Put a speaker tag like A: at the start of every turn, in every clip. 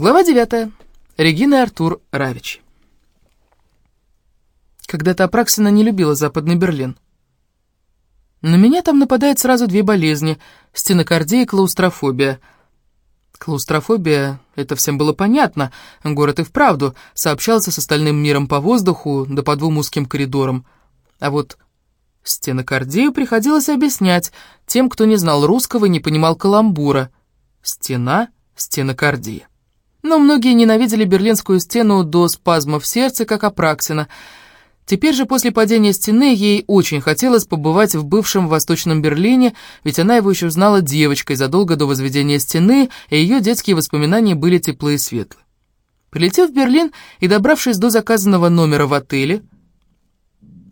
A: Глава 9. Регина Артур Равич. Когда-то Апраксина не любила Западный Берлин. На меня там нападает сразу две болезни – стенокардия и клаустрофобия. Клаустрофобия – это всем было понятно, город и вправду сообщался с остальным миром по воздуху, да по двум узким коридорам. А вот стенокардию приходилось объяснять тем, кто не знал русского и не понимал каламбура. Стена – стенокардия. Но многие ненавидели Берлинскую стену до спазмов в сердце, как Апраксина – Теперь же после падения стены ей очень хотелось побывать в бывшем Восточном Берлине, ведь она его еще знала девочкой задолго до возведения стены, и ее детские воспоминания были теплые и светлые. Прилетев в Берлин и добравшись до заказанного номера в отеле,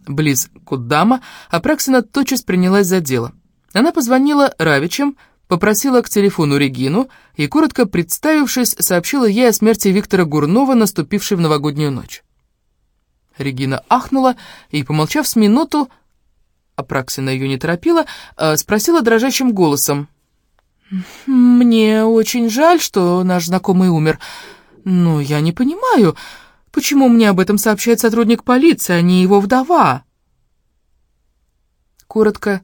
A: близ Куддама, Апраксина тотчас принялась за дело. Она позвонила Равичам, попросила к телефону Регину и, коротко представившись, сообщила ей о смерти Виктора Гурнова, наступившей в новогоднюю ночь. Регина ахнула и, помолчав с минуту, Апраксина ее не торопила, а спросила дрожащим голосом. «Мне очень жаль, что наш знакомый умер, но я не понимаю, почему мне об этом сообщает сотрудник полиции, а не его вдова?» Коротко,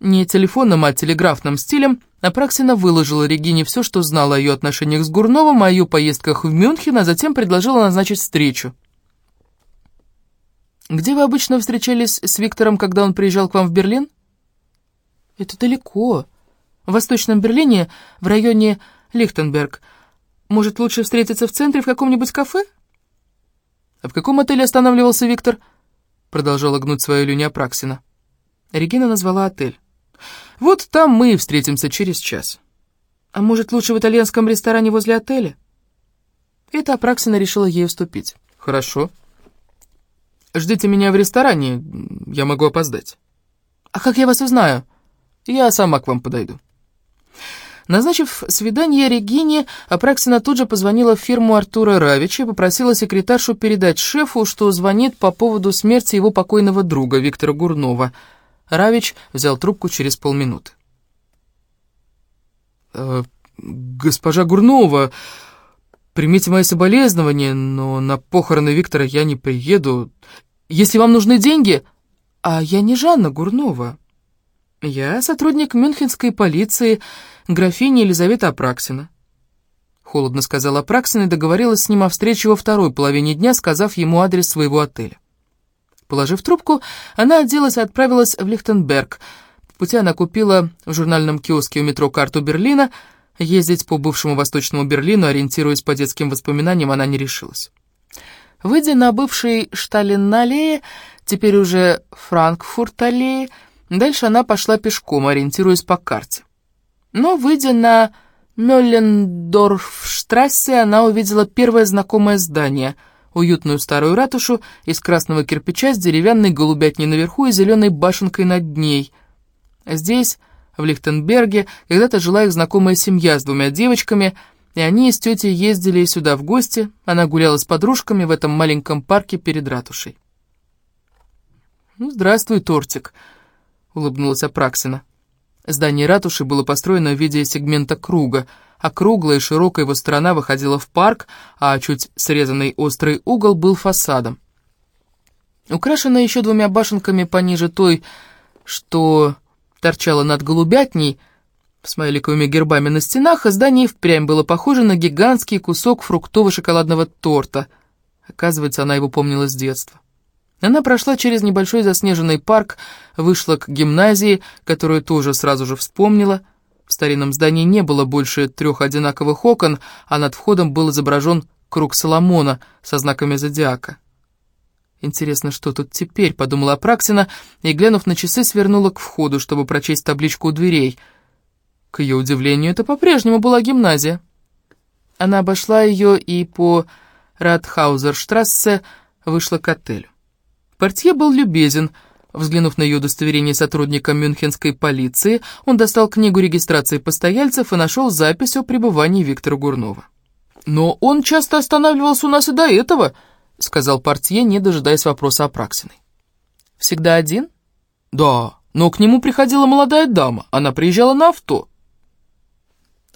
A: не телефонным, а телеграфным стилем, Апраксина выложила Регине все, что знала о ее отношениях с Гурновым, о ее поездках в Мюнхен, а затем предложила назначить встречу. «Где вы обычно встречались с Виктором, когда он приезжал к вам в Берлин?» «Это далеко. В Восточном Берлине, в районе Лихтенберг. Может, лучше встретиться в центре в каком-нибудь кафе?» «А в каком отеле останавливался Виктор?» Продолжала гнуть свою Люня Апраксина. Регина назвала отель. «Вот там мы и встретимся через час. А может, лучше в итальянском ресторане возле отеля?» Это Апраксина решила ей уступить. «Хорошо». Ждите меня в ресторане, я могу опоздать». «А как я вас узнаю?» «Я сама к вам подойду». Назначив свидание Регине, Апраксина тут же позвонила в фирму Артура Равича и попросила секретаршу передать шефу, что звонит по поводу смерти его покойного друга Виктора Гурнова. Равич взял трубку через полминуты. «Э, «Госпожа Гурнова, примите мои соболезнования, но на похороны Виктора я не приеду. Если вам нужны деньги... А я не Жанна Гурнова. Я сотрудник мюнхенской полиции, графиня Елизавета Апраксина. Холодно сказала Апраксина и договорилась с ним о встрече во второй половине дня, сказав ему адрес своего отеля. Положив трубку, она оделась и отправилась в Лихтенберг. По пути она купила в журнальном киоске у метро карту Берлина — Ездить по бывшему Восточному Берлину, ориентируясь по детским воспоминаниям, она не решилась. Выйдя на бывший Шталин-аллее, теперь уже Франкфурт-аллее, дальше она пошла пешком, ориентируясь по карте. Но, выйдя на Мёллендорфштрассе, она увидела первое знакомое здание — уютную старую ратушу из красного кирпича с деревянной голубятней наверху и зеленой башенкой над ней. Здесь в Лихтенберге когда-то жила их знакомая семья с двумя девочками, и они с тетей ездили сюда в гости, она гуляла с подружками в этом маленьком парке перед ратушей. «Ну, здравствуй, тортик», — улыбнулась Апраксина. Здание ратуши было построено в виде сегмента круга, а круглая и широкая его сторона выходила в парк, а чуть срезанный острый угол был фасадом. Украшенная еще двумя башенками пониже той, что торчала над голубятней, с смайликовыми гербами на стенах, а здание впрямь было похоже на гигантский кусок фруктово-шоколадного торта. Оказывается, она его помнила с детства. Она прошла через небольшой заснеженный парк, вышла к гимназии, которую тоже сразу же вспомнила. В старинном здании не было больше трех одинаковых окон, а над входом был изображен круг Соломона со знаками зодиака. «Интересно, что тут теперь?» — подумала Апраксина, и, глянув на часы, свернула к входу, чтобы прочесть табличку у дверей. К ее удивлению, это по-прежнему была гимназия. Она обошла ее и по Радхаузерштрассе вышла к отелю. Портье был любезен. Взглянув на ее удостоверение сотрудника мюнхенской полиции, он достал книгу регистрации постояльцев и нашел запись о пребывании Виктора Гурнова. «Но он часто останавливался у нас и до этого», — сказал портье, не дожидаясь вопроса Апраксиной. «Всегда один?» «Да, но к нему приходила молодая дама, она приезжала на авто».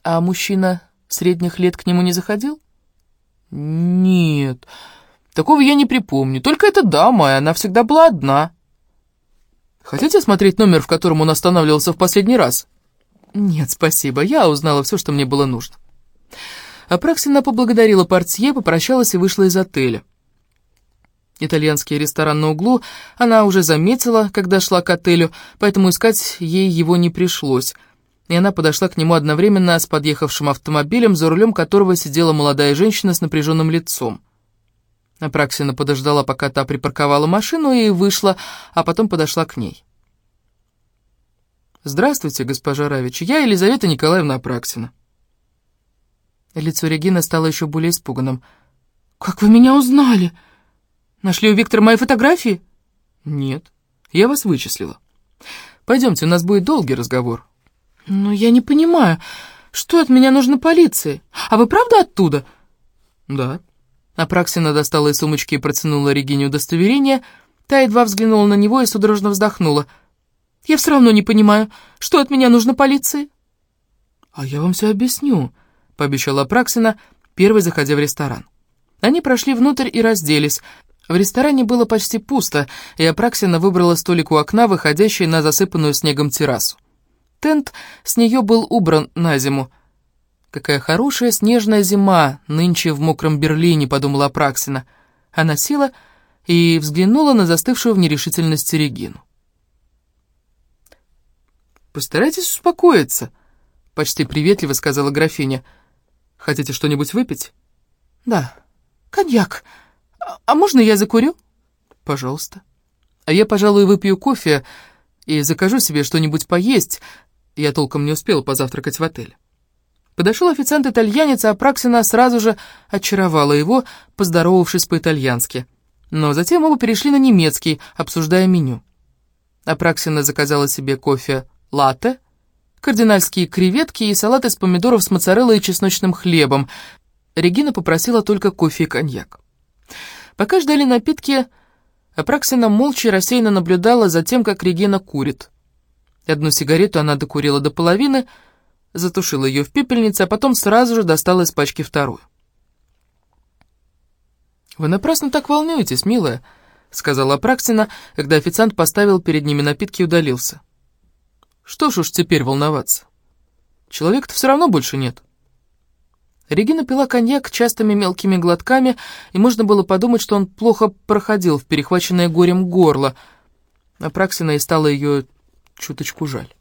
A: «А мужчина средних лет к нему не заходил?» «Нет, такого я не припомню. Только эта дама, и она всегда была одна». «Хотите осмотреть номер, в котором он останавливался в последний раз?» «Нет, спасибо. Я узнала все, что мне было нужно». Апраксина поблагодарила портье, попрощалась и вышла из отеля. Итальянский ресторан на углу она уже заметила, когда шла к отелю, поэтому искать ей его не пришлось. И она подошла к нему одновременно с подъехавшим автомобилем, за рулем которого сидела молодая женщина с напряженным лицом. Апраксина подождала, пока та припарковала машину, и вышла, а потом подошла к ней. «Здравствуйте, госпожа Равич, я Елизавета Николаевна Апраксина». Лицо Регины стало еще более испуганным. «Как вы меня узнали? Нашли у Виктора мои фотографии?» «Нет, я вас вычислила. Пойдемте, у нас будет долгий разговор». «Но я не понимаю, что от меня нужно полиции? А вы правда оттуда?» «Да». Апраксина достала из сумочки и протянула Регине удостоверение. Та едва взглянула на него и судорожно вздохнула. «Я все равно не понимаю, что от меня нужно полиции?» «А я вам все объясню», — пообещала Апраксина, первой заходя в ресторан. Они прошли внутрь и разделись. В ресторане было почти пусто, и Апраксина выбрала столик у окна, выходящий на засыпанную снегом террасу. Тент с нее был убран на зиму. «Какая хорошая снежная зима нынче в мокром Берлине», — подумала Апраксина. Она села и взглянула на застывшую в нерешительности Регину. «Постарайтесь успокоиться», — почти приветливо сказала графиня. Хотите что-нибудь выпить? Да. Коньяк. А, а можно я закурю? Пожалуйста. А я, пожалуй, выпью кофе и закажу себе что-нибудь поесть. Я толком не успела позавтракать в отеле. Подошел официант-итальянец, а Праксина сразу же очаровала его, поздоровавшись по-итальянски. Но затем оба перешли на немецкий, обсуждая меню. Апраксина заказала себе кофе латте, кардинальские креветки и салат из помидоров с моцареллой и чесночным хлебом. Регина попросила только кофе и коньяк. Пока ждали напитки, Апраксина молча и рассеянно наблюдала за тем, как Регина курит. Одну сигарету она докурила до половины, затушила ее в пепельнице, а потом сразу же достала из пачки вторую. «Вы напрасно так волнуетесь, милая», — сказала Апраксина, когда официант поставил перед ними напитки и удалился. Что ж уж теперь волноваться? Человека-то все равно больше нет. Регина пила коньяк частыми мелкими глотками, и можно было подумать, что он плохо проходил в перехваченное горем горло. А Праксина и стала ее чуточку жаль.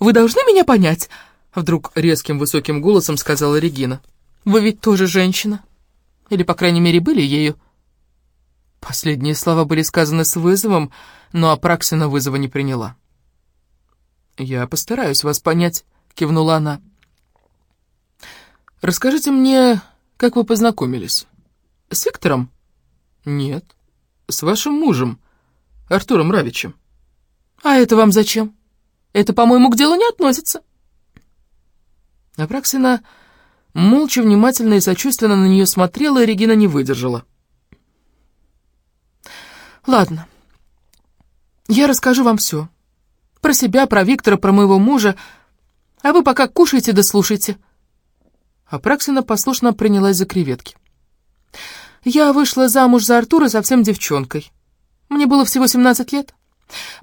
A: «Вы должны меня понять?» — вдруг резким высоким голосом сказала Регина. «Вы ведь тоже женщина. Или, по крайней мере, были ею». Последние слова были сказаны с вызовом, но Апраксина вызова не приняла. «Я постараюсь вас понять», — кивнула она. «Расскажите мне, как вы познакомились? С Виктором?» «Нет, с вашим мужем, Артуром Равичем». «А это вам зачем? Это, по-моему, к делу не относится». Апраксина молча, внимательно и сочувственно на нее смотрела, и Регина не выдержала. «Ладно, я расскажу вам все. Про себя, про Виктора, про моего мужа. А вы пока кушайте да слушайте». Апраксина послушно принялась за креветки. «Я вышла замуж за Артура совсем девчонкой. Мне было всего 17 лет.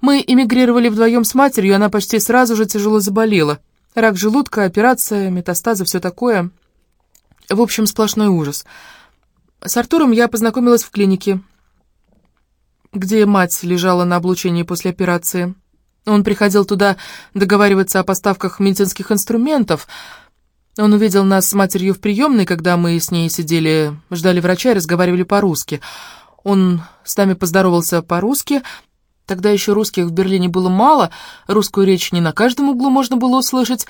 A: Мы эмигрировали вдвоем с матерью, она почти сразу же тяжело заболела. Рак желудка, операция, метастазы, все такое. В общем, сплошной ужас. С Артуром я познакомилась в клинике, где мать лежала на облучении после операции. Он приходил туда договариваться о поставках медицинских инструментов. Он увидел нас с матерью в приемной, когда мы с ней сидели, ждали врача и разговаривали по-русски. Он с нами поздоровался по-русски. Тогда еще русских в Берлине было мало, русскую речь не на каждом углу можно было услышать.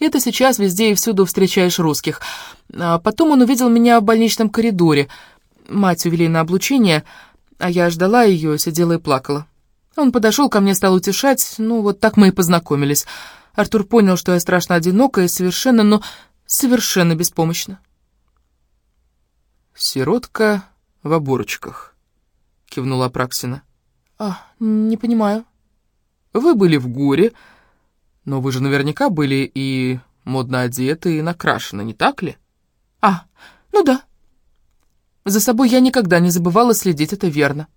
A: Это сейчас везде и всюду встречаешь русских. А потом он увидел меня в больничном коридоре. Мать увели на облучение, а я ждала ее, сидела и плакала. Он подошел ко мне, стал утешать, ну вот так мы и познакомились. Артур понял, что я страшно одинока и совершенно, но совершенно беспомощна. «Сиротка в оборочках», — кивнула Апраксина. «А, не понимаю». «Вы были в горе, но вы же наверняка были и модно одеты, и накрашены, не так ли?» «А, Ну да. За собой я никогда не забывала следить, это верно.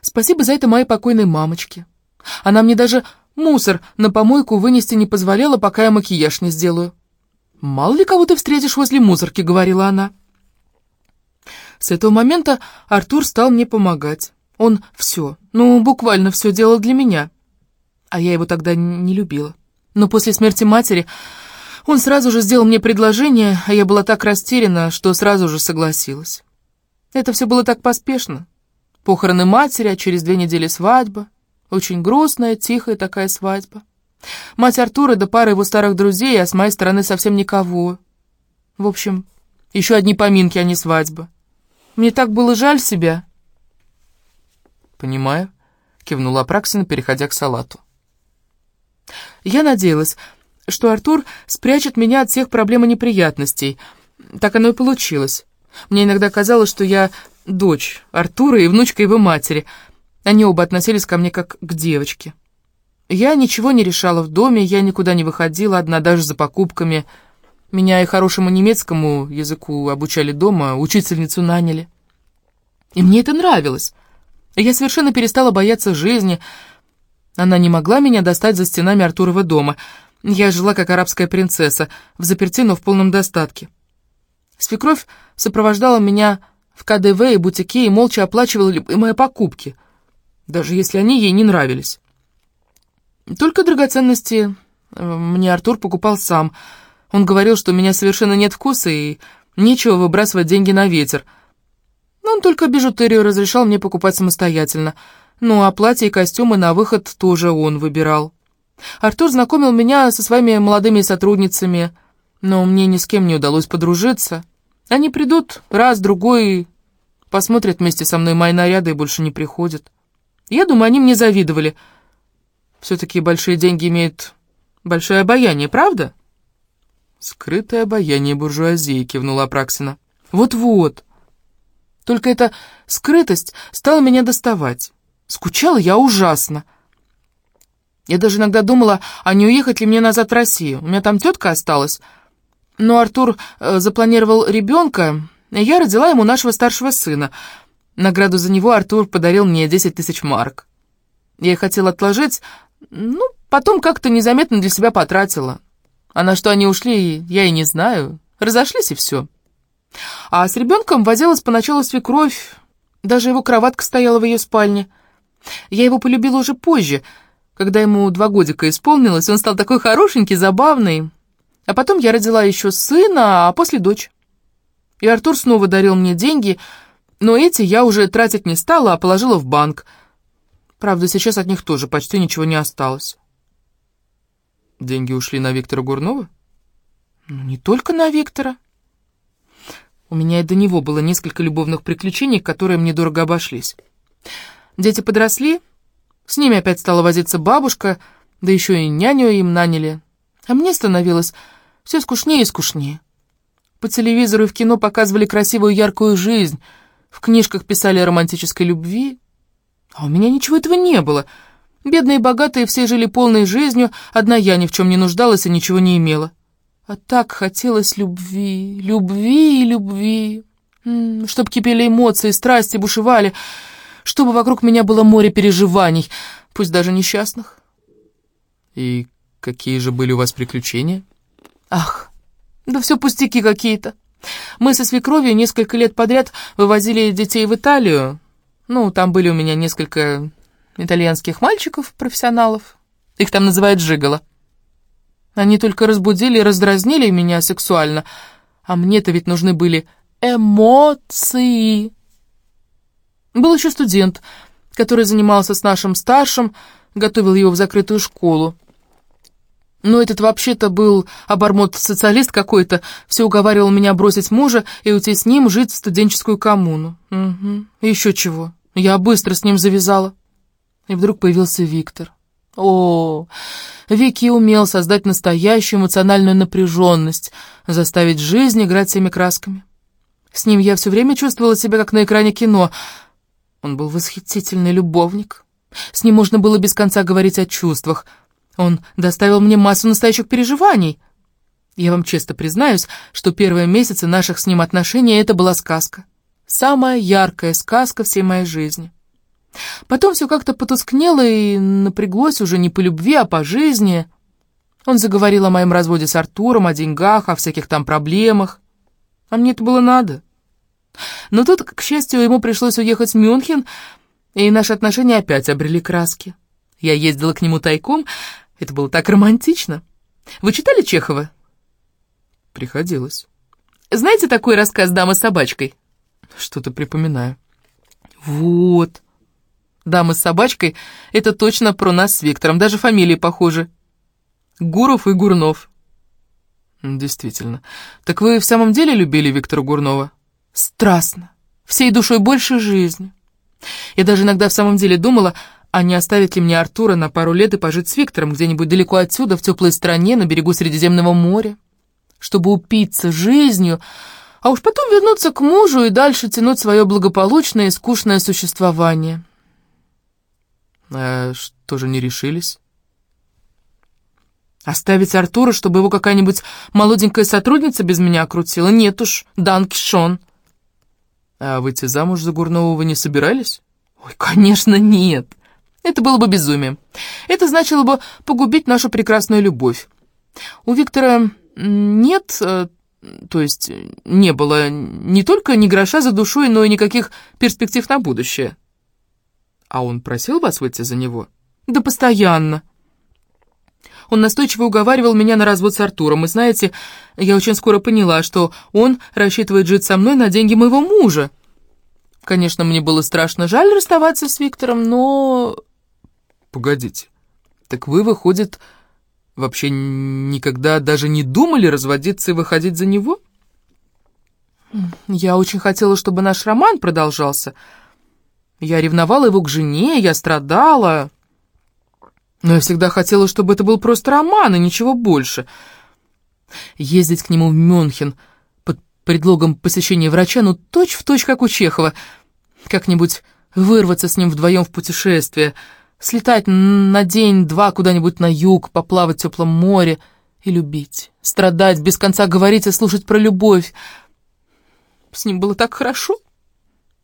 A: Спасибо за это моей покойной мамочке. Она мне даже мусор на помойку вынести не позволяла, пока я макияж не сделаю. «Мало ли кого ты встретишь возле мусорки», — говорила она. С этого момента Артур стал мне помогать. Он все, ну, буквально все делал для меня. А я его тогда не любила. Но после смерти матери он сразу же сделал мне предложение, а я была так растеряна, что сразу же согласилась. Это все было так поспешно. Похороны матери, а через две недели свадьба. Очень грустная, тихая такая свадьба. Мать Артура да пара его старых друзей, а с моей стороны совсем никого. В общем, еще одни поминки, а не свадьба. Мне так было жаль себя.
B: «Понимаю», — кивнула Апраксина, переходя к салату.
A: Я надеялась, что Артур спрячет меня от всех проблем и неприятностей. Так оно и получилось. Мне иногда казалось, что я дочь Артура и внучка его матери. Они оба относились ко мне как к девочке. Я ничего не решала в доме, я никуда не выходила, одна даже за покупками. Меня и хорошему немецкому языку обучали дома, учительницу наняли. И мне это нравилось. Я совершенно перестала бояться жизни. Она не могла меня достать за стенами Артурова дома. Я жила как арабская принцесса, в заперти, но в полном достатке. Свекровь сопровождала меня в КДВ и бутике и молча оплачивала мои покупки, даже если они ей не нравились. Только драгоценности э, мне Артур покупал сам. Он говорил, что у меня совершенно нет вкуса и нечего выбрасывать деньги на ветер. Он только бижутерию разрешал мне покупать самостоятельно. Ну, а платья и костюмы на выход тоже он выбирал. Артур знакомил меня со своими молодыми сотрудницами, но мне ни с кем не удалось подружиться. Они придут раз-другой, посмотрят вместе со мной мои наряды и больше не приходят. Я думаю, они мне завидовали — все-таки большие деньги имеют большое обаяние, правда?»
B: «Скрытое обаяние буржуазии», — кивнула Апраксина.
A: «Вот-вот. Только эта скрытость стала меня доставать. Скучала я ужасно. Я даже иногда думала, а не уехать ли мне назад в Россию. У меня там тетка осталась. Но Артур э, запланировал ребенка, и я родила ему нашего старшего сына. Награду за него Артур подарил мне 10 тысяч марок. Я хотела отложить, ну, потом как-то незаметно для себя потратила. А на что они ушли, я и не знаю. Разошлись и все. А с ребенком возилась поначалу свекровь. Даже его кроватка стояла в ее спальне. Я его полюбила уже позже, когда ему два годика исполнилось. Он стал такой хорошенький, забавный. А потом я родила еще сына, а после дочь. И Артур снова дарил мне деньги, но эти я уже тратить не стала, а положила в банк — Правда, сейчас от них тоже почти ничего не осталось.
B: Деньги ушли на Виктора Гурнова?
A: Ну, не только на Виктора. Меня и до него было несколько любовных приключений, которые мне дорого обошлись. Дети подросли, с ними опять стала возиться бабушка, да еще и няню им наняли. А мне становилось все скучнее и скучнее. По телевизору и в кино показывали красивую яркую жизнь, в книжках писали о романтической любви, а у меня ничего этого не было. Бедные и богатые все жили полной жизнью, одна я ни в чем не нуждалась и ничего не имела. А так хотелось любви, любви и любви. Чтоб кипели эмоции, страсти бушевали, чтобы вокруг меня было море переживаний, пусть даже несчастных.
B: И какие же были у вас приключения?
A: Ах, да все пустяки какие-то. Мы со свекровью несколько лет подряд вывозили детей в Италию, ну, там были у меня несколько итальянских мальчиков, профессионалов. Их там называют жиголо. Они только разбудили и раздразнили меня сексуально, а мне-то ведь нужны были эмоции. Был еще студент, который занимался с нашим старшим, готовил его в закрытую школу. Но этот вообще-то был обормот-социалист какой-то, все уговаривал меня бросить мужа и уйти с ним жить в студенческую коммуну. Угу. еще чего. Я быстро с ним завязала. И вдруг появился Виктор. О, Вики умел создать настоящую эмоциональную напряженность, заставить жизнь играть всеми красками. С ним я все время чувствовала себя, как на экране кино. Он был восхитительный любовник. С ним можно было без конца говорить о чувствах. Он доставил мне массу настоящих переживаний. Я вам честно признаюсь, что первые месяцы наших с ним отношений это была сказка. Самая яркая сказка всей моей жизни. Потом все как-то потускнело и напряглось уже не по любви, а по жизни. Он заговорил о моем разводе с Артуром, о деньгах, о всяких там проблемах. А мне это было надо. Но тут, к счастью, ему пришлось уехать в Мюнхен, и наши отношения опять обрели краски. Я ездила к нему тайком, это было так романтично. Вы читали Чехова?
B: Приходилось.
A: Знаете такой рассказ «Дама с собачкой»?
B: Что-то припоминаю.
A: Вот. «Дама с собачкой» — это точно про нас с Виктором, даже фамилии похожи. Гуров и Гурнов.
B: Действительно. Так вы в самом деле любили Виктора Гурнова?
A: Страстно. Всей душой больше жизни. Я даже иногда в самом деле думала, а не оставить ли мне Артура на пару лет и пожить с Виктором где-нибудь далеко отсюда, в теплой стране, на берегу Средиземного моря чтобы упиться жизнью, а уж потом вернуться к мужу и дальше тянуть свое благополучное и скучное существование.
B: А что же не решились?
A: Оставить Артура, чтобы его какая-нибудь молоденькая сотрудница без меня окрутила? Нет уж, Данки Шон.
B: А выйти замуж за Гурнового не собирались?
A: Ой, конечно, нет. Это было бы безумием. Это значило бы погубить нашу прекрасную любовь. У Виктора нет, э, то есть не было не только ни гроша за душой, но и никаких перспектив на будущее.
B: А он просил вас выйти за него?
A: Да постоянно. Он настойчиво уговаривал меня на развод с Артуром, и знаете, я очень скоро поняла, что он рассчитывает жить со мной на деньги моего мужа. Конечно, мне было страшно жаль расставаться с Виктором, но...
B: Погодите, так вы, выходит, вообще никогда даже не думали разводиться и выходить за него?
A: Я очень хотела, чтобы наш роман продолжался. Я ревновала его к жене, я страдала. Но я всегда хотела, чтобы это был просто роман и ничего больше. Ездить к нему в Мюнхен под предлогом посещения врача, ну точь-в-точь, точь, как у Чехова. Как-нибудь вырваться с ним вдвоем в путешествие — Слетать на день-два куда-нибудь на юг, поплавать в теплом море и любить. Страдать, без конца говорить и слушать про любовь. С ним было так хорошо.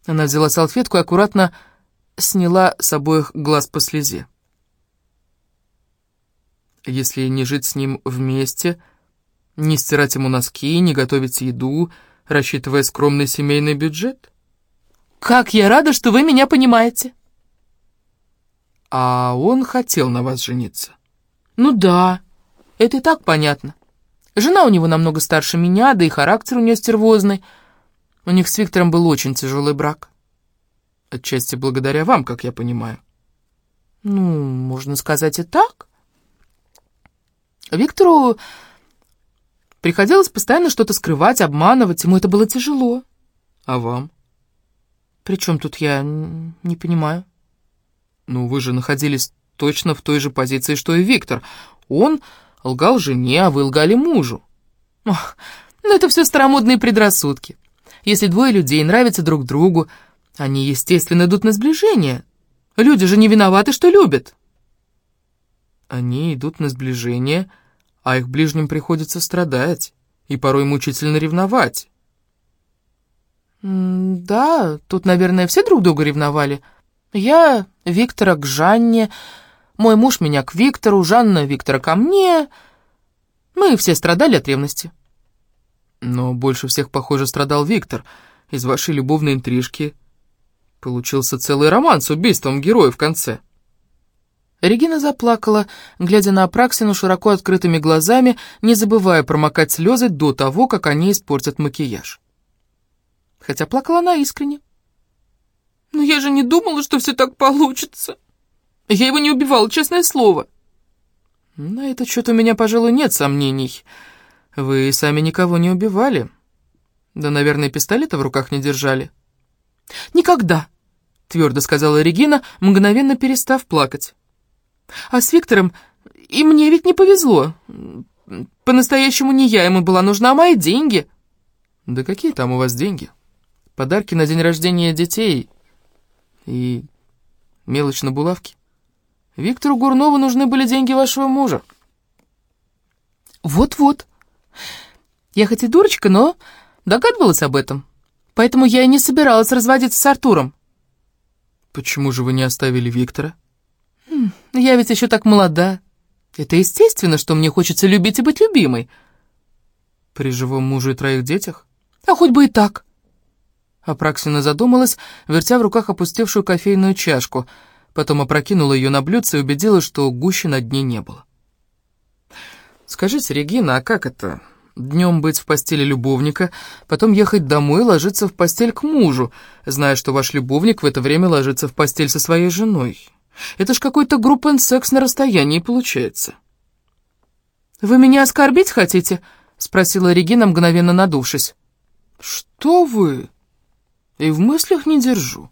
A: Она взяла салфетку и аккуратно сняла с обоих глаз по слезе.
B: Если не жить с ним вместе, не стирать ему носки, не готовить еду, рассчитывая скромный семейный бюджет?
A: «Как я рада, что вы меня понимаете!»
B: А он хотел на вас жениться?
A: Ну да, это и так понятно. Жена у него намного старше меня, да и характер у нее стервозный. У них с Виктором был очень тяжелый брак.
B: Отчасти благодаря вам, как я понимаю.
A: Ну, можно сказать и так. Виктору приходилось постоянно что-то скрывать, обманывать, ему это было тяжело.
B: А вам?
A: При чем тут я не понимаю?
B: «Ну, вы же находились точно в той же позиции, что и Виктор. Он лгал жене, а вы лгали мужу».
A: Ох, ну это все старомодные предрассудки. Если двое людей нравятся друг другу, они, естественно, идут на сближение. Люди же не виноваты, что любят.
B: Они идут на сближение, а их ближним приходится страдать и порой мучительно ревновать.
A: «Да, тут, наверное, все друг друга ревновали», я Виктора к Жанне, мой муж меня к Виктору, Жанна Виктора ко мне. Мы все страдали от ревности.
B: Но больше всех, похоже, страдал Виктор. Из вашей любовной интрижки получился целый роман с убийством героя в конце.
A: Регина заплакала, глядя на Апраксину широко открытыми глазами, не забывая промокать слезы до того, как они испортят макияж. Хотя плакала она искренне. Но я же не думала, что все так получится. Я его не убивала, честное слово.
B: На этот счет у меня, пожалуй, нет сомнений. Вы сами никого не убивали. Да, наверное, пистолета в руках не держали.
A: Никогда, твердо сказала Регина, мгновенно перестав плакать. А с Виктором и мне ведь не повезло. По-настоящему не я ему была нужна, а мои деньги.
B: Да какие там у вас деньги? Подарки на день рождения детей и мелочь на булавки. Виктору Гурнову нужны были деньги вашего мужа.
A: Вот-вот, Я хоть и дурочка, но догадывалась об этом. Поэтому я и не собиралась разводиться с Артуром.
B: Почему же вы не оставили Виктора?
A: Я ведь еще так молода. Это естественно, что мне хочется любить и быть любимой.
B: При живом муже и троих детях?
A: А хоть бы и так.
B: Апраксина задумалась, вертя в руках опустевшую кофейную чашку, потом опрокинула ее на блюдце и убедилась, что гуще на дне не было. «Скажите, Регина, а как это? Днем быть в постели любовника, потом ехать домой и ложиться в постель к мужу, зная, что ваш любовник в это время ложится в постель со своей женой? Это ж какой-то группен-секс на расстоянии получается».
A: «Вы меня оскорбить хотите?» — спросила Регина, мгновенно надувшись.
B: «Что вы?» и в мыслях не держу.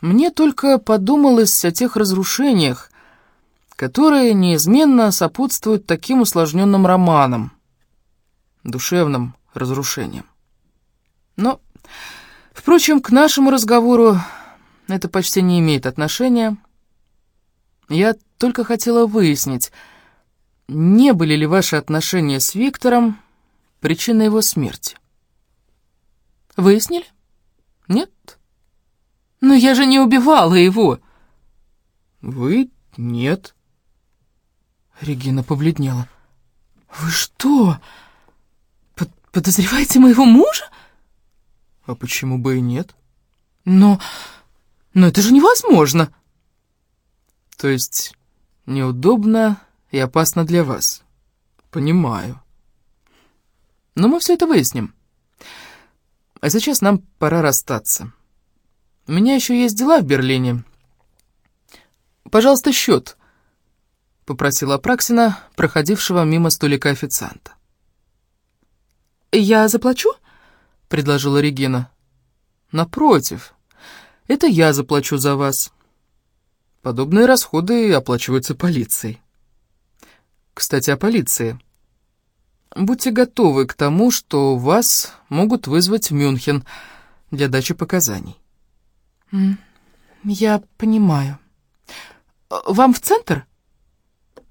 B: Мне только подумалось о тех разрушениях, которые неизменно сопутствуют таким усложненным романам, душевным разрушениям. Но, впрочем, к нашему разговору это почти не имеет отношения. Я только хотела выяснить, не были ли ваши отношения с Виктором причиной его смерти.
A: Выяснили?
B: Нет?
A: Но я же не убивала его.
B: Вы нет.
A: Регина побледнела. Вы что, под подозреваете моего мужа?
B: А почему бы и нет?
A: Но... но это же невозможно.
B: То есть неудобно и опасно для вас. Понимаю. Но мы все это выясним. А сейчас нам пора расстаться. У меня еще есть дела в Берлине. Пожалуйста, счет, — попросила Праксина, проходившего мимо столика официанта.
A: «Я заплачу?»
B: — предложила Регина. «Напротив, это я заплачу за вас. Подобные расходы оплачиваются полицией. Кстати, о полиции». Будьте готовы к тому, что вас могут вызвать в Мюнхен для дачи показаний.
A: Я понимаю. Вам в центр?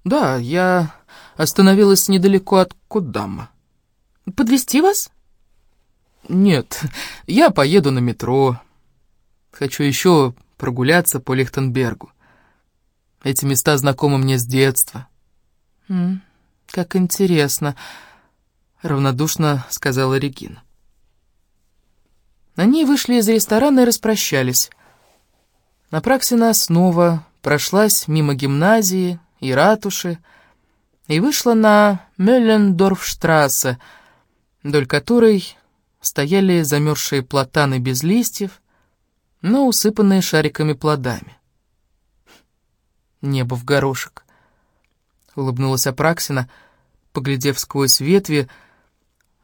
B: Да, я остановилась недалеко от Кудамма.
A: Подвести вас?
B: Нет, я поеду на метро. Хочу еще прогуляться по Лихтенбергу. Эти места знакомы мне с детства.
A: Как интересно.
B: — равнодушно сказала Регина.
A: Они вышли из ресторана и распрощались.
B: Напраксина снова прошлась мимо гимназии и ратуши и вышла на Меллендорфштрассе, вдоль которой стояли замерзшие платаны без листьев, но усыпанные шариками плодами. «Небо в горошек», — улыбнулась Апраксина, поглядев сквозь ветви, —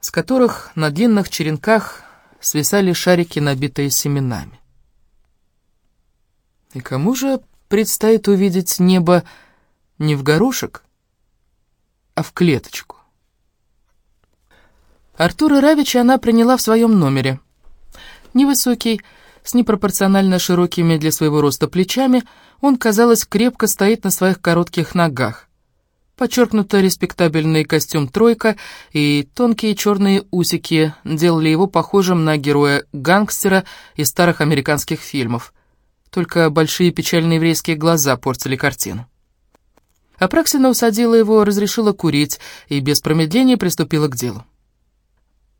B: с которых на длинных черенках свисали шарики, набитые семенами. И кому же предстоит увидеть небо не в горошек, а в клеточку? Артура Равича она приняла в своем номере. Невысокий, с непропорционально широкими для своего роста плечами, он, казалось, крепко стоит на своих коротких ногах подчеркнуто респектабельный костюм «тройка» и тонкие черные усики делали его похожим на героя-гангстера из старых американских фильмов. Только большие печальные еврейские глаза портили картину. Апраксина усадила его, разрешила курить и без промедления приступила к делу.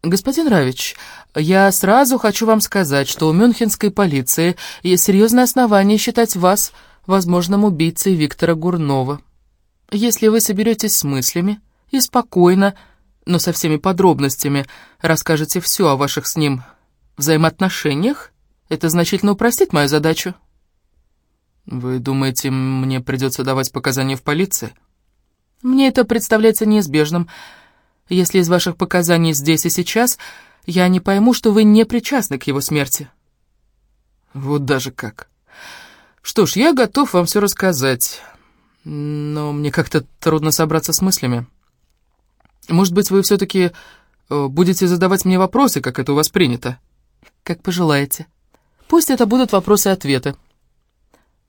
B: «Господин Равич, я сразу хочу вам сказать, что у мюнхенской полиции есть серьезное основание считать вас возможным убийцей Виктора Гурнова». Если вы соберетесь с мыслями и спокойно, но со всеми подробностями расскажете все о ваших с ним взаимоотношениях, это значительно упростит мою задачу. Вы думаете, мне придется давать показания в полиции? Мне это представляется неизбежным. Если из ваших показаний здесь и сейчас, я не пойму, что вы не причастны к его смерти. Вот даже как. Что ж, я готов вам все рассказать но мне как-то трудно собраться с мыслями. Может быть, вы все-таки э, будете задавать мне вопросы, как это у вас принято? Как пожелаете. Пусть это будут вопросы-ответы.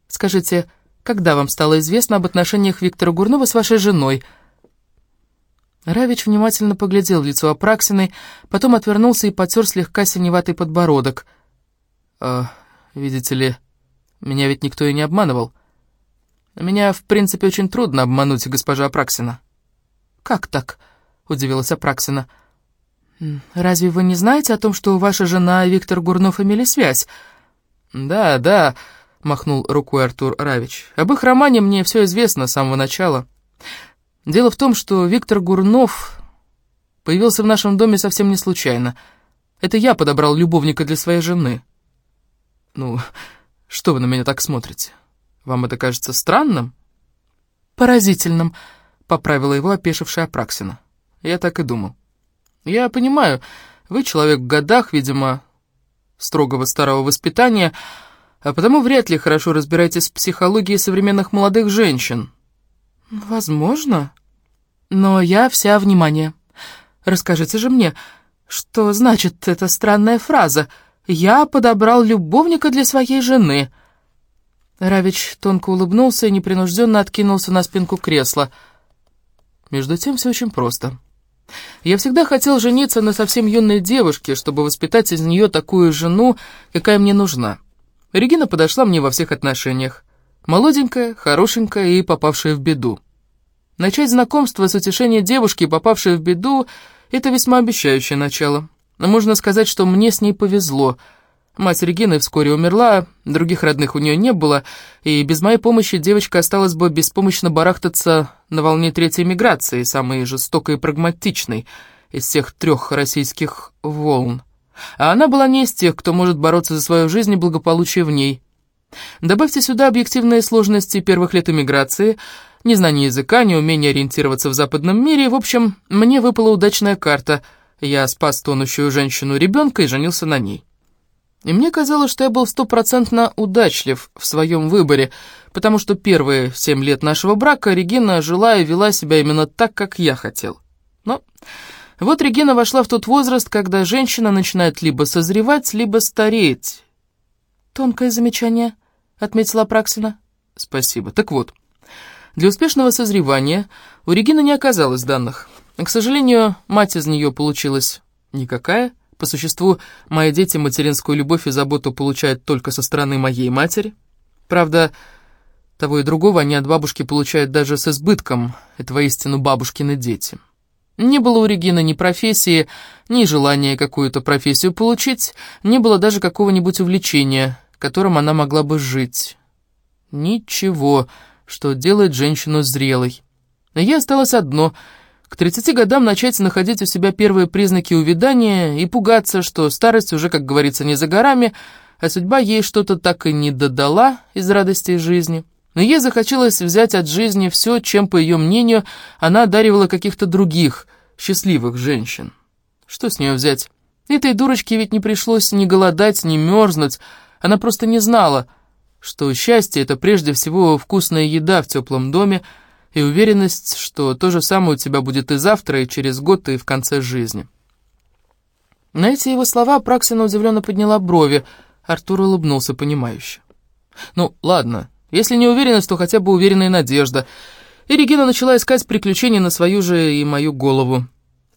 B: Скажите, когда вам стало известно об отношениях Виктора Гурнова с вашей женой? Равич внимательно поглядел в лицо Апраксиной, потом отвернулся и потер слегка синеватый подбородок. «Э, «Видите ли, меня ведь никто и не обманывал. Меня, в принципе, очень трудно обмануть, госпожа Апраксина». «Как так?» — удивилась Апраксина. «Разве вы не знаете о том, что ваша жена и Виктор Гурнов имели связь?»
A: «Да, да», — махнул рукой Артур Равич. «Об их романе мне все известно с самого начала». Дело в том, что Виктор Гурнов появился в нашем доме совсем не случайно. Это я подобрал любовника для своей жены. Ну, что вы на меня так смотрите? Вам это кажется странным?
B: Поразительным, поправила его опешившая Апраксина.
A: Я так и думал. Я понимаю, вы человек в годах, видимо, строгого старого воспитания, а потому вряд ли хорошо разбираетесь в психологии современных молодых женщин.
B: «Возможно. Но я вся внимание. Расскажите же мне, что значит эта странная фраза «Я подобрал любовника для своей жены»?» Равич тонко улыбнулся и непринужденно откинулся на спинку кресла.
A: «Между тем все очень просто. Я всегда хотел жениться на совсем юной девушке, чтобы воспитать из нее такую жену, какая мне нужна. Регина подошла мне во всех отношениях. Молоденькая, хорошенькая и попавшая в беду. Начать знакомство с утешения девушки, попавшей в беду, это весьма обещающее начало. Можно сказать, что мне с ней повезло. Мать Регины вскоре умерла, других родных у нее не было, и без моей помощи девочка осталась бы беспомощно барахтаться на волне третьей миграции, самой жестокой и прагматичной из всех трех российских волн. А она была не из тех, кто может бороться за свою жизнь и благополучие в ней. Добавьте сюда объективные сложности первых лет эмиграции, незнание языка, неумение ориентироваться в западном мире. В общем, мне выпала удачная карта. Я спас тонущую женщину ребенка и женился на ней. И мне казалось, что я был стопроцентно удачлив в своем выборе, потому что первые семь лет нашего брака Регина жила и вела себя именно так, как я хотел. Но вот Регина вошла в тот возраст, когда женщина начинает либо созревать, либо стареть.
B: «Тонкое замечание», — отметила Праксина.
A: «Спасибо. Так вот, для успешного созревания у Регины не оказалось данных. К сожалению, мать из нее получилась никакая. По существу, мои дети материнскую любовь и заботу получают только со стороны моей матери. Правда, того и другого они от бабушки получают даже с избытком. Это воистину бабушкины дети». Не было у Регины ни профессии, ни желания какую-то профессию получить, не было даже какого-нибудь увлечения, которым она могла бы жить. Ничего, что делает женщину зрелой. Ей осталось одно — к 30 годам начать находить у себя первые признаки увядания и пугаться, что старость уже, как говорится, не за горами, а судьба ей что-то так и не додала из радости жизни. Но ей захотелось взять от жизни все, чем, по ее мнению, она одаривала каких-то других, счастливых женщин. Что с нее взять? Этой дурочке ведь не пришлось ни голодать, ни мерзнуть, она просто не знала, что счастье — это прежде всего вкусная еда в теплом доме и уверенность, что то же самое у тебя будет и завтра, и через год, и в конце жизни. На эти его слова Праксина удивленно подняла брови, Артур улыбнулся понимающе. «Ну, ладно, если не уверенность, то хотя бы уверенная надежда». И Регина начала искать приключения на свою же и мою голову.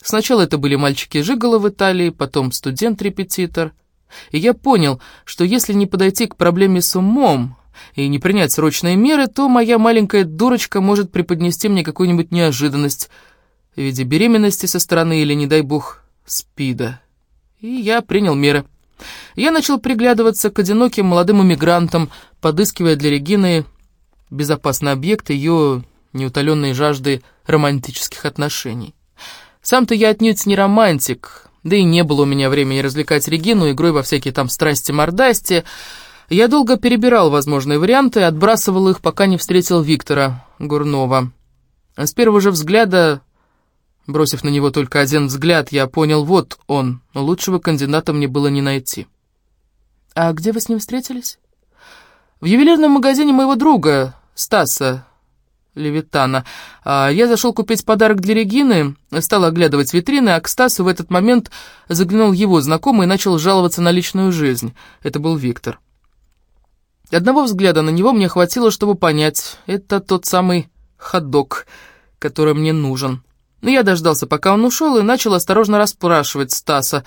A: Сначала это были мальчики-жиголо в Италии, потом студент-репетитор — и я понял, что если не подойти к проблеме с умом и не принять срочные меры, то моя маленькая дурочка может преподнести мне какую-нибудь неожиданность в виде беременности со стороны или, не дай бог, СПИДа. И я принял меры. Я начал приглядываться к одиноким молодым иммигрантам, подыскивая для Регины безопасный объект ее неутоленной жажды романтических отношений. Сам-то я отнюдь не романтик, да и не было у меня времени развлекать Регину игрой во всякие там страсти-мордасти. Я долго перебирал возможные варианты, отбрасывал их, пока не встретил Виктора Гурнова. С первого же взгляда, бросив на него только один взгляд, я понял, вот он, лучшего кандидата мне было не найти.
B: «А где вы с ним встретились?»
A: «В ювелирном магазине моего друга, Стаса, Левитана. А я зашел купить подарок для Регины, стал оглядывать витрины, а к Стасу в этот момент заглянул его знакомый и начал жаловаться на личную жизнь. Это был Виктор. Одного взгляда на него мне хватило, чтобы понять, это тот самый ходок, который мне нужен. Но я дождался, пока он ушел, и начал осторожно расспрашивать Стаса.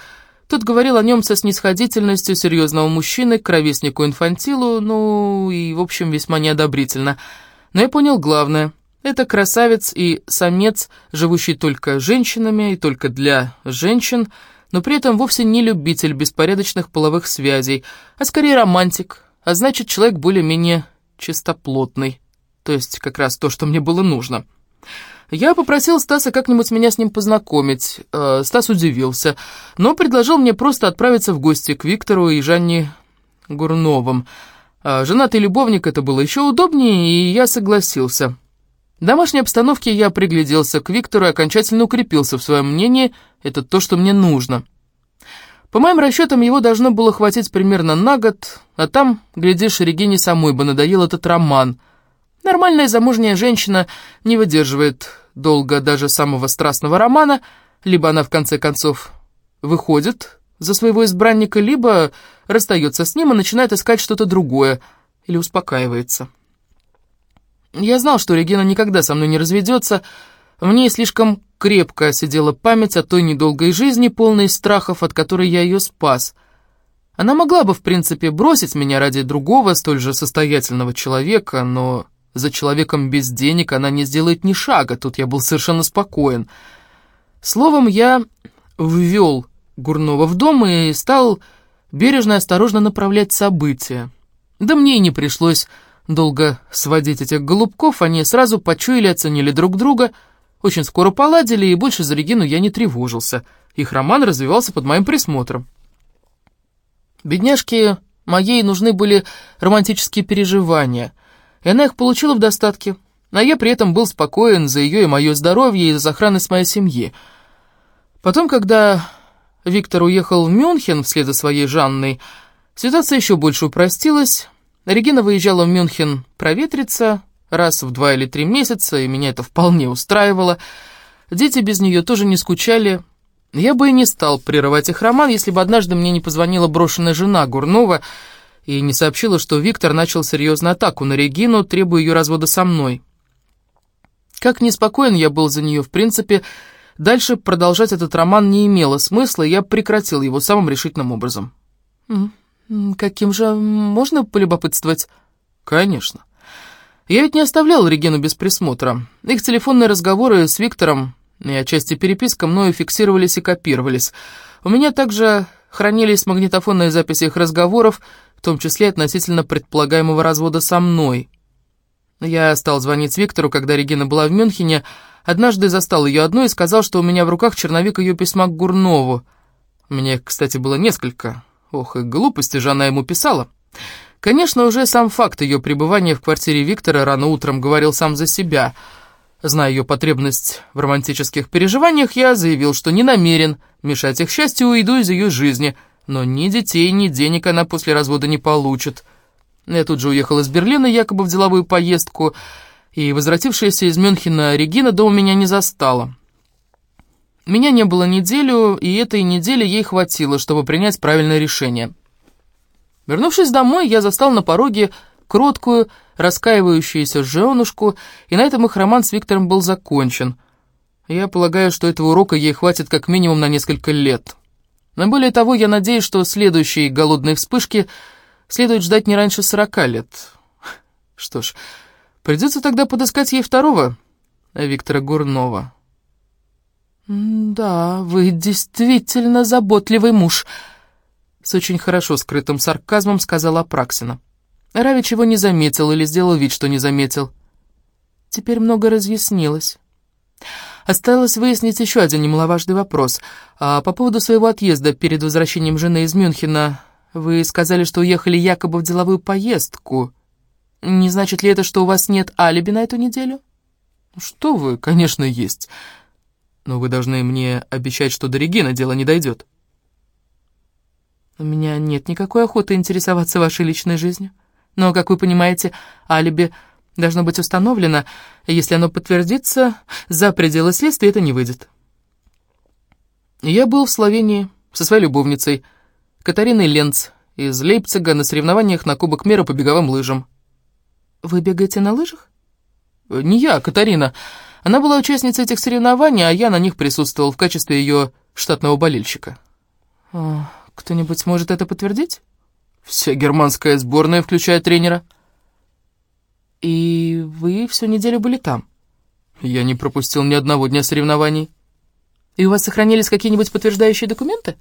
A: Тот говорил о нем со снисходительностью серьезного мужчины к ровеснику-инфантилу, ну и, в общем, весьма неодобрительно. Но я понял главное. Это красавец и самец, живущий только женщинами и только для женщин, но при этом вовсе не любитель беспорядочных половых связей, а скорее романтик, а значит, человек более-менее чистоплотный. То есть как раз то, что мне было нужно. Я попросил Стаса как-нибудь меня с ним познакомить. Э, Стас удивился, но предложил мне просто отправиться в гости к Виктору и Жанне Гурновым. Э, женатый любовник это было еще удобнее, и я согласился. В домашней обстановке я пригляделся к Виктору и окончательно укрепился в своем мнении, это то, что мне нужно. По моим расчетам, его должно было хватить примерно на год, а там, глядишь, Регине самой бы надоел этот роман. Нормальная замужняя женщина не выдерживает долго даже самого страстного романа, либо она в конце концов выходит за своего избранника, либо расстается с ним и начинает искать что-то другое, или успокаивается. Я знал, что Регина никогда со мной не разведется, в ней слишком крепко сидела память о той недолгой жизни, полной страхов, от которой я ее спас. Она могла бы, в принципе, бросить меня ради другого, столь же состоятельного человека, но за человеком без денег она не сделает ни шага, тут я был совершенно спокоен. Словом, я ввел Гурнова в дом и стал бережно и осторожно направлять события. Да мне и не пришлось долго сводить этих голубков, они сразу почуяли, оценили друг друга, очень скоро поладили, и больше за Регину я не тревожился. Их роман развивался под моим присмотром. Бедняжке моей нужны были романтические переживания — и она их получила в достатке, а я при этом был спокоен за ее и мое здоровье и за сохранность моей семьи. Потом, когда Виктор уехал в Мюнхен вслед за своей Жанной, ситуация еще больше упростилась. Регина выезжала в Мюнхен проветриться раз в два или три месяца, и меня это вполне устраивало. Дети без нее тоже не скучали. Я бы и не стал прерывать их роман, если бы однажды мне не позвонила брошенная жена Гурнова, и не сообщила, что Виктор начал серьезную атаку на Регину, требуя ее развода со мной. Как неспокоен я был за нее, в принципе, дальше продолжать этот роман не имело смысла, и я прекратил его самым решительным образом. «Каким же можно полюбопытствовать?» «Конечно. Я ведь не оставлял Регину без присмотра. Их телефонные разговоры с Виктором и отчасти переписка мною фиксировались и копировались. У меня также хранились магнитофонные записи их разговоров, том числе относительно предполагаемого развода со мной. Я стал звонить Виктору, когда Регина была в Мюнхене, однажды застал ее одну и сказал, что у меня в руках черновик ее письма к Гурнову. Меня, кстати, было несколько. Ох, и глупости же она ему писала. Конечно, уже сам факт ее пребывания в квартире Виктора рано утром говорил сам за себя. Зная ее потребность в романтических переживаниях, я заявил, что не намерен мешать их счастью и уйду из ее жизни — но ни детей, ни денег она после развода не получит. Я тут же уехал из Берлина якобы в деловую поездку, и возвратившаяся из Мюнхена Регина дома меня не застала. Меня не было неделю, и этой недели ей хватило, чтобы принять правильное решение. Вернувшись домой, я застал на пороге кроткую, раскаивающуюся женушку, и на этом их роман с Виктором был закончен. Я полагаю, что этого урока ей хватит как минимум на несколько лет». Но более того, я надеюсь, что следующей голодной вспышки следует ждать не раньше сорока лет. Что ж, придется тогда подыскать ей второго, Виктора Гурнова. «Да, вы действительно заботливый муж», — с очень хорошо скрытым сарказмом сказала Апраксина. Равич его не заметил или сделал вид, что не заметил. Теперь много разъяснилось. Осталось выяснить еще один немаловажный вопрос. А по поводу своего отъезда перед возвращением жены из Мюнхена, вы сказали, что уехали якобы в деловую поездку. Не значит ли это, что у вас нет алиби на эту неделю? Что вы, конечно, есть. Но вы должны мне обещать, что до Регина дело не дойдет. У меня нет никакой охоты интересоваться вашей личной жизнью. Но, как вы понимаете, алиби должно быть установлено. Если оно подтвердится, за пределы следствия это не выйдет. Я был в Словении со своей любовницей, Катариной Ленц, из Лейпцига на соревнованиях на Кубок мира по беговым лыжам. «Вы бегаете на лыжах?» «Не я, а Катарина. Она была участницей этих соревнований, а я на них присутствовал в качестве ее штатного болельщика.
B: Кто-нибудь может это подтвердить?
A: Вся германская сборная, включая тренера.
B: И вы всю неделю были там?
A: Я не пропустил ни одного дня соревнований.
B: И у вас сохранились какие-нибудь подтверждающие документы?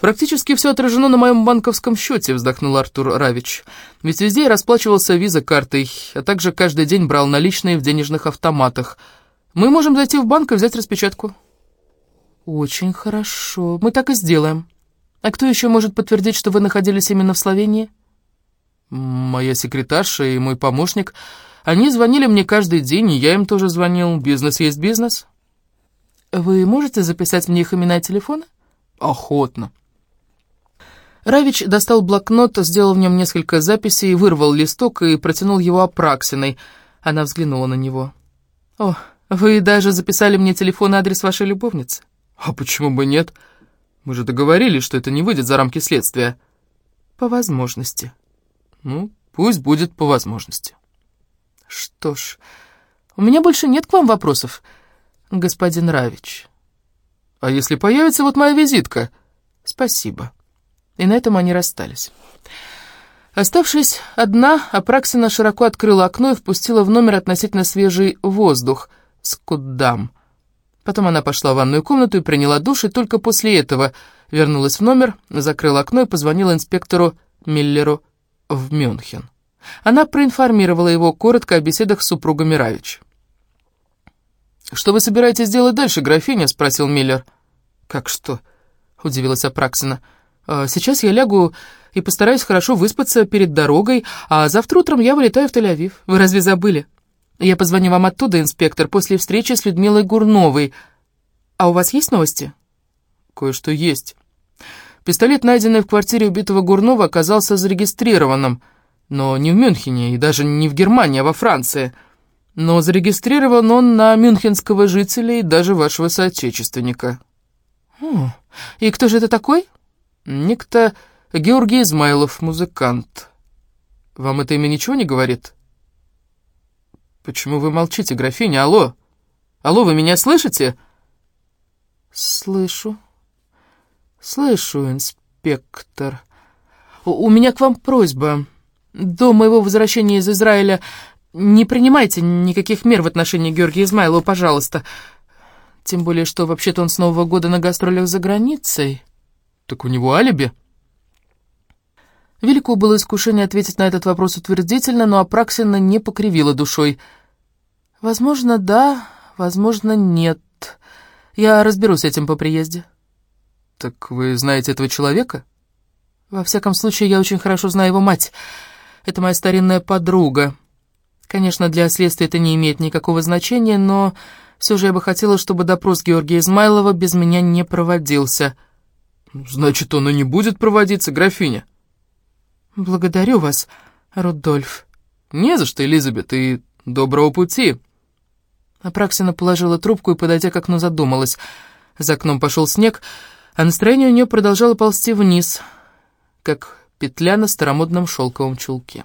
A: «Практически все отражено на моем банковском счете», — вздохнул Артур Равич. «Ведь везде я расплачивался виза-картой, а также каждый день брал наличные в денежных автоматах. Мы можем зайти в банк и взять распечатку».
B: «Очень хорошо. Мы так и сделаем. А кто еще может подтвердить, что вы находились именно в Словении?»
A: «Моя секретарша и мой помощник. Они звонили мне каждый день, и я им тоже звонил. Бизнес есть бизнес».
B: «Вы можете записать мне их имена и телефоны?»
A: «Охотно».
B: Равич достал блокнот, сделал в нем несколько записей, вырвал листок и протянул его Апраксиной. Она взглянула на него. «О, вы даже записали мне телефон и адрес вашей любовницы?»
A: «А почему бы нет? Мы же договорились, что это не выйдет за рамки следствия».
B: «По возможности».
A: «Ну, пусть будет по возможности».
B: «Что ж, у меня больше нет к вам вопросов, господин Равич».
A: «А если появится вот моя визитка?»
B: «Спасибо». И на этом они расстались. Оставшись одна, Апраксина широко открыла окно и впустила в номер относительно свежий воздух с куддам. Потом она пошла в ванную комнату и приняла душ, и только после этого вернулась в номер, закрыла окно и позвонила инспектору Миллеру в Мюнхен. Она проинформировала его коротко о беседах с супругами Равич.
A: «Что вы собираетесь делать дальше, графиня?» — спросил Миллер.
B: «Как что?» — удивилась Апраксина. А, сейчас я лягу и постараюсь хорошо выспаться перед дорогой, а завтра утром я вылетаю в Тель-Авив. Вы разве забыли? Я позвоню вам оттуда, инспектор, после встречи с Людмилой Гурновой. А у вас есть новости?
A: Кое-что есть. Пистолет, найденный в квартире убитого Гурнова, оказался зарегистрированным, но не в Мюнхене и даже не в Германии, а во Франции. Но зарегистрирован он на мюнхенского жителя и даже вашего соотечественника.
B: О, и кто же это такой?
A: Некто Георгий Измайлов, музыкант. Вам это имя ничего не говорит? Почему вы молчите, графиня? Алло? Алло, вы меня слышите?
B: Слышу. Слышу, инспектор. У, меня к вам просьба. До моего возвращения из Израиля не принимайте никаких мер в отношении Георгия Измайлова, пожалуйста. Тем более, что вообще-то он с Нового года на гастролях за границей.
A: Так у него алиби?
B: Велико было искушение ответить на этот вопрос утвердительно, но Апраксина не покривила душой. «Возможно, да, возможно, нет. Я разберусь с этим по приезде».
A: «Так вы знаете этого человека?»
B: «Во всяком случае, я очень хорошо знаю его мать. Это моя старинная подруга. Конечно, для следствия это не имеет никакого значения, но все же я бы хотела, чтобы допрос Георгия Измайлова без меня не проводился».
A: «Значит, он и не будет проводиться, графиня?»
B: «Благодарю вас, Рудольф».
A: «Не за что, Элизабет, и доброго пути».
B: Апраксина положила трубку и, подойдя к окну, задумалась. За окном пошел снег, а настроение у нее продолжало ползти вниз, как петля на старомодном шелковом чулке.